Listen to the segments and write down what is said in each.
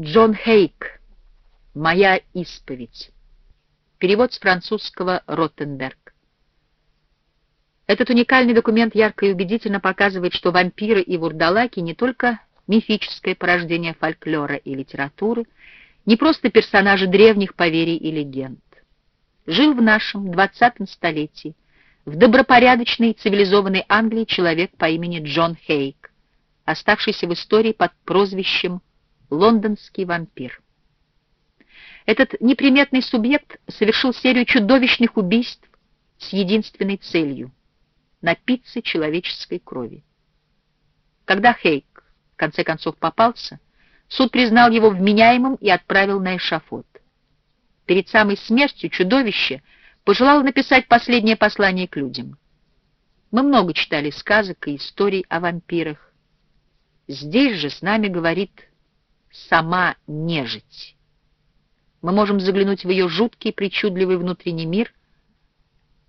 Джон Хейк. Моя исповедь. Перевод с французского Роттенберг. Этот уникальный документ ярко и убедительно показывает, что вампиры и вурдалаки не только мифическое порождение фольклора и литературы, не просто персонажи древних поверий и легенд. Жил в нашем 20 столетии в добропорядочной цивилизованной Англии человек по имени Джон Хейк, оставшийся в истории под прозвищем «Лондонский вампир». Этот неприметный субъект совершил серию чудовищных убийств с единственной целью — напиться человеческой крови. Когда Хейк в конце концов попался, суд признал его вменяемым и отправил на эшафот. Перед самой смертью чудовище пожелало написать последнее послание к людям. Мы много читали сказок и историй о вампирах. Здесь же с нами говорит сама нежить. Мы можем заглянуть в ее жуткий, причудливый внутренний мир,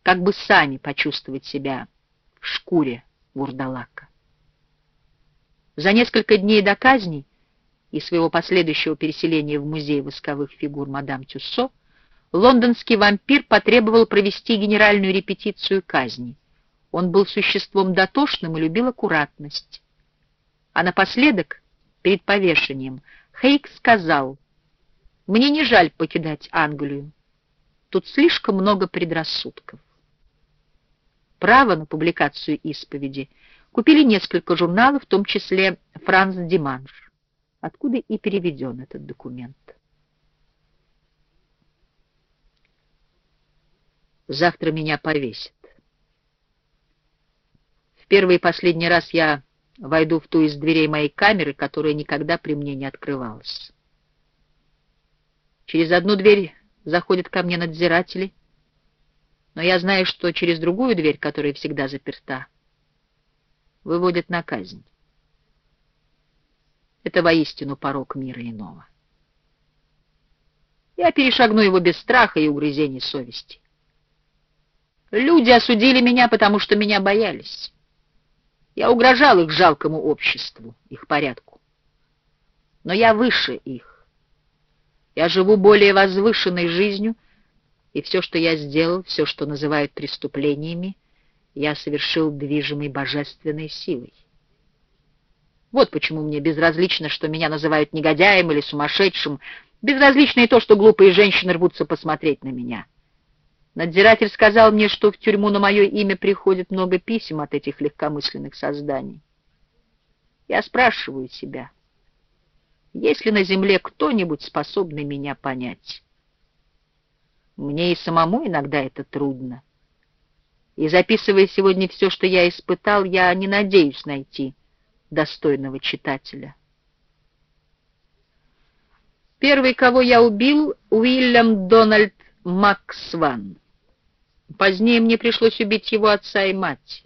как бы сами почувствовать себя в шкуре вурдалака. За несколько дней до казни и своего последующего переселения в музей восковых фигур мадам Тюссо лондонский вампир потребовал провести генеральную репетицию казни. Он был существом дотошным и любил аккуратность. А напоследок, перед повешением, Хейк сказал, «Мне не жаль покидать Англию. Тут слишком много предрассудков». Право на публикацию исповеди купили несколько журналов, в том числе «Франс Диманш», откуда и переведен этот документ. Завтра меня повесят. В первый и последний раз я войду в ту из дверей моей камеры, которая никогда при мне не открывалась. Через одну дверь заходят ко мне надзиратели, но я знаю, что через другую дверь, которая всегда заперта, выводят на казнь. Это воистину порог мира иного. Я перешагну его без страха и угрызений совести. Люди осудили меня, потому что меня боялись. Я угрожал их жалкому обществу, их порядку. Но я выше их. Я живу более возвышенной жизнью, и все, что я сделал, все, что называют преступлениями, я совершил движимой божественной силой. Вот почему мне безразлично, что меня называют негодяем или сумасшедшим, безразлично и то, что глупые женщины рвутся посмотреть на меня. Надзиратель сказал мне, что в тюрьму на мое имя приходит много писем от этих легкомысленных созданий. Я спрашиваю себя, есть ли на земле кто-нибудь способный меня понять? Мне и самому иногда это трудно. И записывая сегодня все, что я испытал, я не надеюсь найти достойного читателя. Первый, кого я убил, Уильям Дональд Максван. Позднее мне пришлось убить его отца и мать.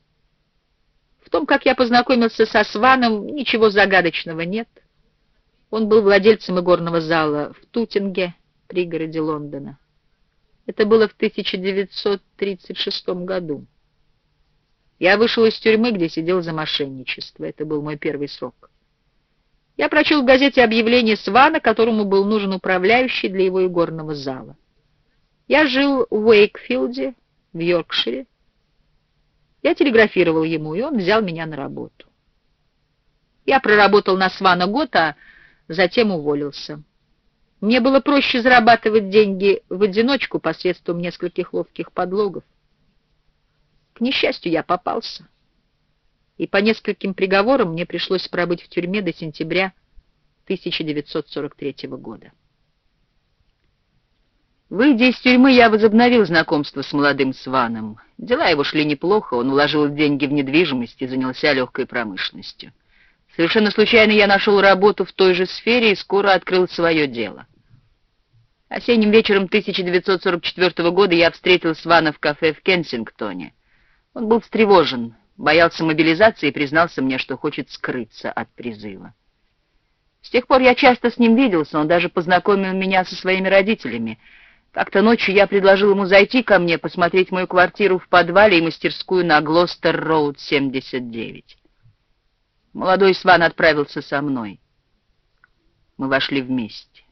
В том, как я познакомился со Сваном, ничего загадочного нет. Он был владельцем игорного зала в Тутинге, пригороде Лондона. Это было в 1936 году. Я вышел из тюрьмы, где сидел за мошенничество. Это был мой первый срок. Я прочел в газете объявление Свана, которому был нужен управляющий для его игорного зала. Я жил в Уэйкфилде, в Йоркшире. Я телеграфировал ему, и он взял меня на работу. Я проработал на Свана год, а затем уволился. Мне было проще зарабатывать деньги в одиночку посредством нескольких ловких подлогов. К несчастью, я попался. И по нескольким приговорам мне пришлось пробыть в тюрьме до сентября 1943 года. Выйдя из тюрьмы, я возобновил знакомство с молодым Сваном. Дела его шли неплохо, он уложил деньги в недвижимость и занялся легкой промышленностью. Совершенно случайно я нашел работу в той же сфере и скоро открыл свое дело. Осенним вечером 1944 года я встретил Свана в кафе в Кенсингтоне. Он был встревожен, боялся мобилизации и признался мне, что хочет скрыться от призыва. С тех пор я часто с ним виделся, он даже познакомил меня со своими родителями — как-то ночью я предложил ему зайти ко мне, посмотреть мою квартиру в подвале и мастерскую на Глостер-Роуд, 79. Молодой Сван отправился со мной. Мы вошли вместе.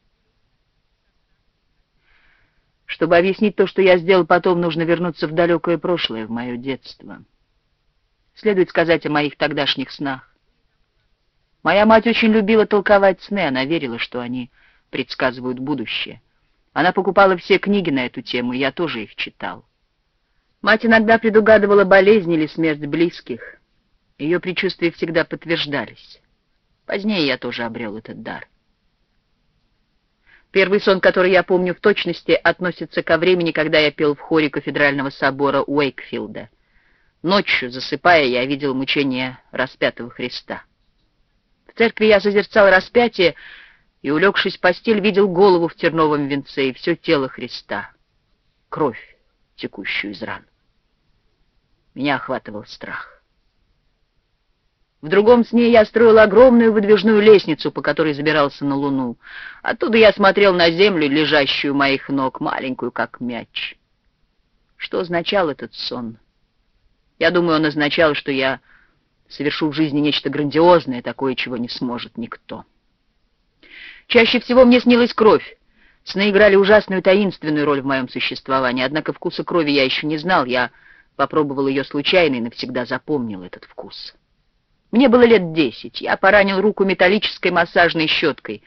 Чтобы объяснить то, что я сделал потом, нужно вернуться в далекое прошлое, в мое детство. Следует сказать о моих тогдашних снах. Моя мать очень любила толковать сны, она верила, что они предсказывают будущее. Она покупала все книги на эту тему, я тоже их читал. Мать иногда предугадывала болезнь или смерть близких. Ее предчувствия всегда подтверждались. Позднее я тоже обрел этот дар. Первый сон, который я помню в точности, относится ко времени, когда я пел в хоре кафедрального собора Уэйкфилда. Ночью, засыпая, я видел мучение распятого Христа. В церкви я созерцал распятие и, улегшись в постель, видел голову в терновом венце и все тело Христа, кровь, текущую из ран. Меня охватывал страх. В другом сне я строил огромную выдвижную лестницу, по которой забирался на луну. Оттуда я смотрел на землю, лежащую у моих ног, маленькую, как мяч. Что означал этот сон? Я думаю, он означал, что я совершу в жизни нечто грандиозное, такое, чего не сможет никто. Чаще всего мне снилась кровь. Сны играли ужасную таинственную роль в моем существовании, однако вкуса крови я еще не знал, я попробовал ее случайно и навсегда запомнил этот вкус. Мне было лет десять, я поранил руку металлической массажной щеткой.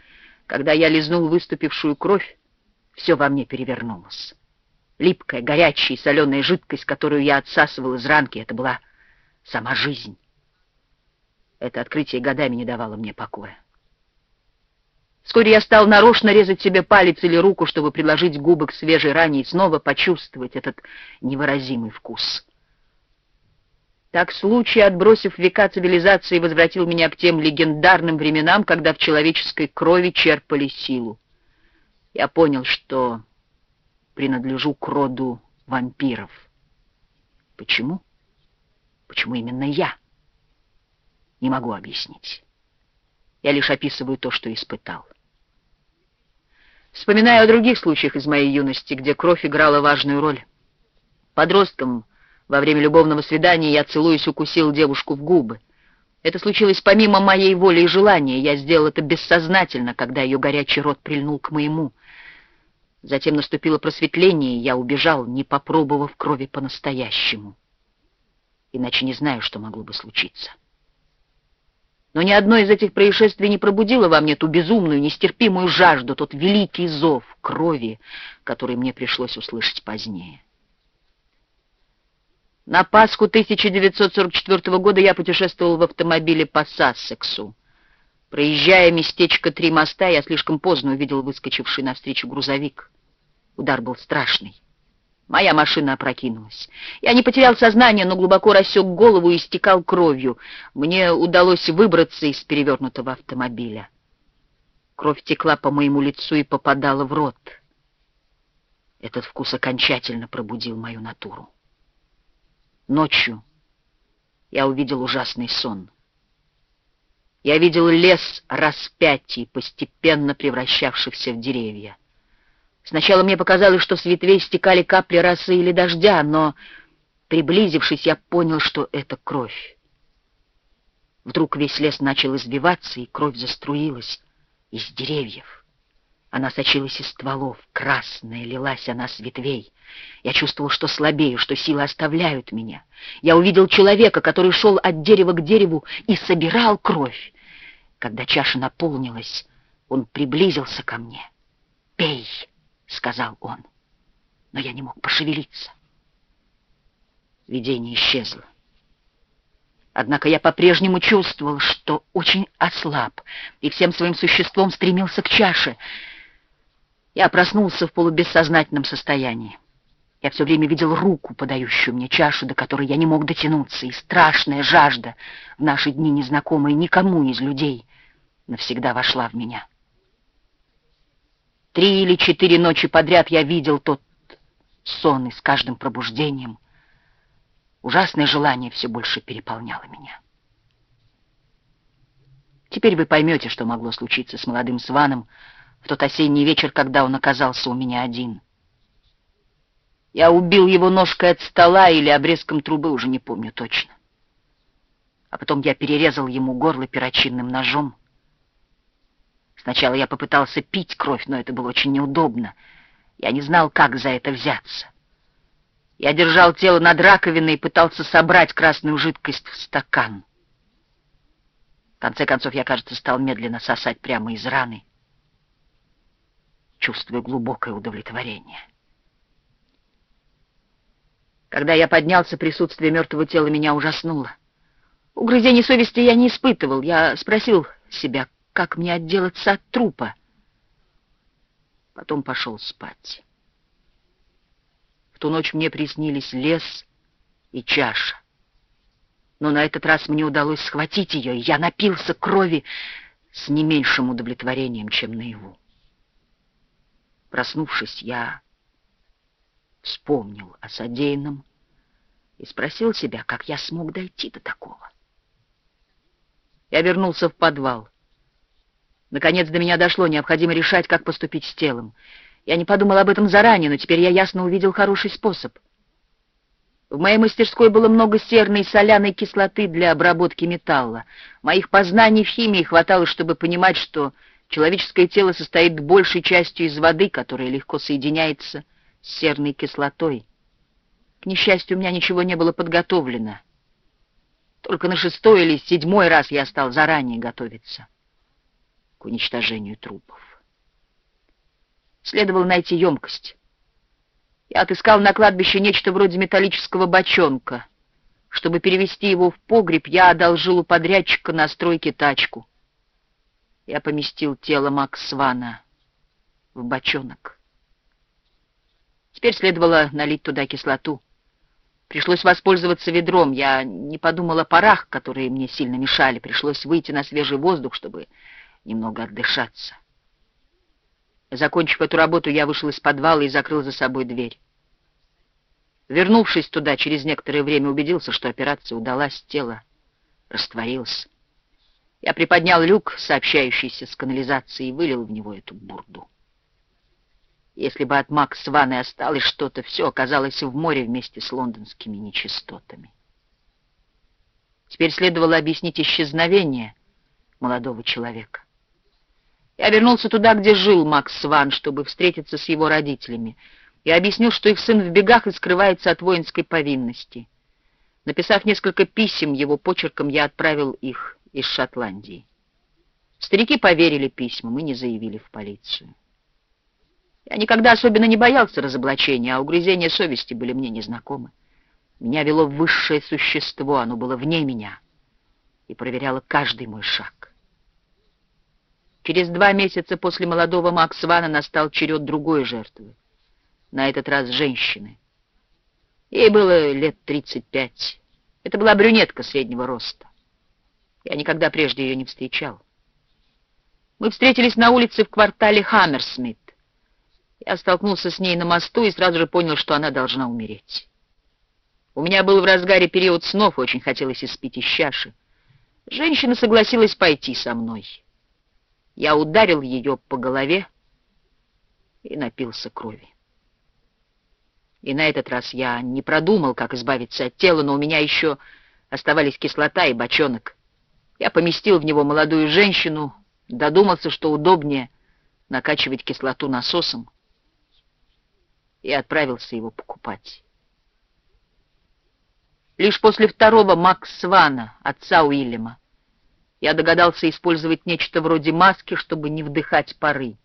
Когда я лизнул выступившую кровь, все во мне перевернулось. Липкая, горячая и соленая жидкость, которую я отсасывал из ранки, это была сама жизнь. Это открытие годами не давало мне покоя. Вскоре я стал нарочно резать себе палец или руку, чтобы приложить губы к свежей ране и снова почувствовать этот невыразимый вкус. Так случай, отбросив века цивилизации, возвратил меня к тем легендарным временам, когда в человеческой крови черпали силу. Я понял, что принадлежу к роду вампиров. Почему? Почему именно я? Не могу объяснить. Я лишь описываю то, что испытал. Вспоминаю о других случаях из моей юности, где кровь играла важную роль. Подростком во время любовного свидания я, целуясь, укусил девушку в губы. Это случилось помимо моей воли и желания. Я сделал это бессознательно, когда ее горячий рот прильнул к моему. Затем наступило просветление, и я убежал, не попробовав крови по-настоящему. Иначе не знаю, что могло бы случиться. Но ни одно из этих происшествий не пробудило во мне ту безумную, нестерпимую жажду, тот великий зов крови, который мне пришлось услышать позднее. На Пасху 1944 года я путешествовал в автомобиле по Сассексу. Проезжая местечко Три моста, я слишком поздно увидел выскочивший навстречу грузовик. Удар был страшный. Моя машина опрокинулась. Я не потерял сознание, но глубоко рассек голову и истекал кровью. Мне удалось выбраться из перевернутого автомобиля. Кровь текла по моему лицу и попадала в рот. Этот вкус окончательно пробудил мою натуру. Ночью я увидел ужасный сон. Я видел лес распятий, постепенно превращавшихся в деревья. Сначала мне показалось, что с ветвей стекали капли росы или дождя, но, приблизившись, я понял, что это кровь. Вдруг весь лес начал избиваться, и кровь заструилась из деревьев. Она сочилась из стволов, красная, лилась она с ветвей. Я чувствовал, что слабею, что силы оставляют меня. Я увидел человека, который шел от дерева к дереву и собирал кровь. Когда чаша наполнилась, он приблизился ко мне. «Пей!» — сказал он. Но я не мог пошевелиться. Видение исчезло. Однако я по-прежнему чувствовал, что очень ослаб, и всем своим существом стремился к чаше. Я проснулся в полубессознательном состоянии. Я все время видел руку, подающую мне чашу, до которой я не мог дотянуться, и страшная жажда, в наши дни незнакомая никому из людей, навсегда вошла в меня. Три или четыре ночи подряд я видел тот сон, и с каждым пробуждением ужасное желание все больше переполняло меня. Теперь вы поймете, что могло случиться с молодым Сваном в тот осенний вечер, когда он оказался у меня один. Я убил его ножкой от стола или обрезком трубы, уже не помню точно. А потом я перерезал ему горло перочинным ножом, Сначала я попытался пить кровь, но это было очень неудобно. Я не знал, как за это взяться. Я держал тело над раковиной и пытался собрать красную жидкость в стакан. В конце концов, я, кажется, стал медленно сосать прямо из раны, чувствуя глубокое удовлетворение. Когда я поднялся, присутствие мертвого тела меня ужаснуло. Угрызений совести я не испытывал. Я спросил себя, как мне отделаться от трупа. Потом пошел спать. В ту ночь мне приснились лес и чаша. Но на этот раз мне удалось схватить ее, и я напился крови с не меньшим удовлетворением, чем наяву. Проснувшись, я вспомнил о содеянном и спросил себя, как я смог дойти до такого. Я вернулся в подвал. Наконец до меня дошло, необходимо решать, как поступить с телом. Я не подумал об этом заранее, но теперь я ясно увидел хороший способ. В моей мастерской было много серной и соляной кислоты для обработки металла. Моих познаний в химии хватало, чтобы понимать, что человеческое тело состоит большей частью из воды, которая легко соединяется с серной кислотой. К несчастью, у меня ничего не было подготовлено. Только на шестой или седьмой раз я стал заранее готовиться к уничтожению трупов. Следовало найти емкость. Я отыскал на кладбище нечто вроде металлического бочонка. Чтобы перевести его в погреб, я одолжил у подрядчика на стройке тачку. Я поместил тело Макс Свана в бочонок. Теперь следовало налить туда кислоту. Пришлось воспользоваться ведром. Я не подумал о парах, которые мне сильно мешали. Пришлось выйти на свежий воздух, чтобы немного отдышаться. Закончив эту работу, я вышел из подвала и закрыл за собой дверь. Вернувшись туда, через некоторое время убедился, что операция удалась, тело растворилось. Я приподнял люк, сообщающийся с канализацией, и вылил в него эту бурду. Если бы от Макс Ванны осталось что-то, все оказалось в море вместе с лондонскими нечистотами. Теперь следовало объяснить исчезновение молодого человека. Я вернулся туда, где жил Макс Сван, чтобы встретиться с его родителями. Я объяснил, что их сын в бегах и скрывается от воинской повинности. Написав несколько писем его почерком, я отправил их из Шотландии. Старики поверили письмам и не заявили в полицию. Я никогда особенно не боялся разоблачения, а угрызения совести были мне незнакомы. Меня вело высшее существо, оно было вне меня и проверяло каждый мой шаг. Через два месяца после молодого Макс Вана настал черед другой жертвы. На этот раз женщины. Ей было лет 35. Это была брюнетка среднего роста. Я никогда прежде ее не встречал. Мы встретились на улице в квартале Хаммерсмит. Я столкнулся с ней на мосту и сразу же понял, что она должна умереть. У меня был в разгаре период снов, очень хотелось испить из чаши. Женщина согласилась пойти со мной. Я ударил ее по голове и напился крови. И на этот раз я не продумал, как избавиться от тела, но у меня еще оставались кислота и бочонок. Я поместил в него молодую женщину, додумался, что удобнее накачивать кислоту насосом, и отправился его покупать. Лишь после второго Макс Свана, отца Уильяма, я догадался использовать нечто вроде маски, чтобы не вдыхать пары.